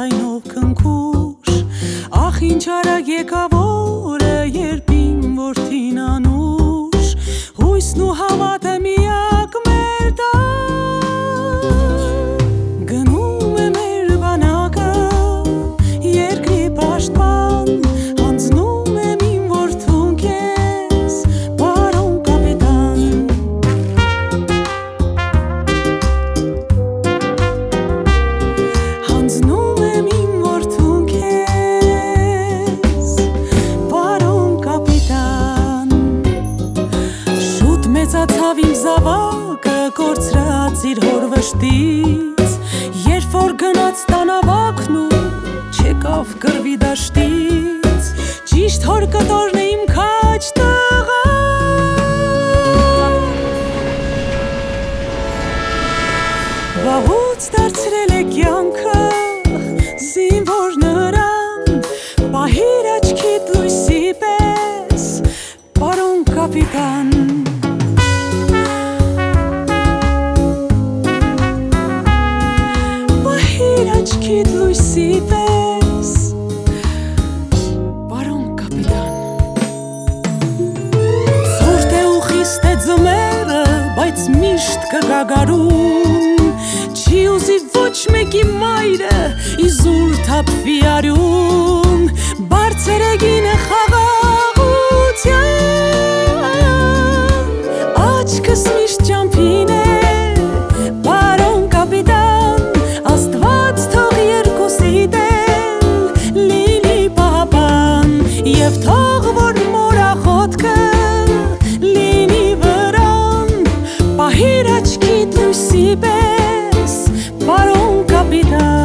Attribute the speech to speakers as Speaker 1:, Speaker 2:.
Speaker 1: ձայնով քնքուշ ախ ինչ արագ եկավ օրը երբ իմ որդին Մեծացավ իմ զավակը, կորցրած իր հոր վշտից Երբ որ գնաց տանավակն ու չեկավ կրվի դաշտից Ճիշտ հոր կտորն է իմ քաչ տղա Վաղուց դարձրել է կյանքը զինվոր նրան աչքիդ լույսի պես, պարոն կապիտան Ցուրտ է ու խիստ է ձմեռը, բայց միշտ կգագարուն Չի ուզի ոչ մեկի մայրը իզուր թափվի արյուն pés para um capitão.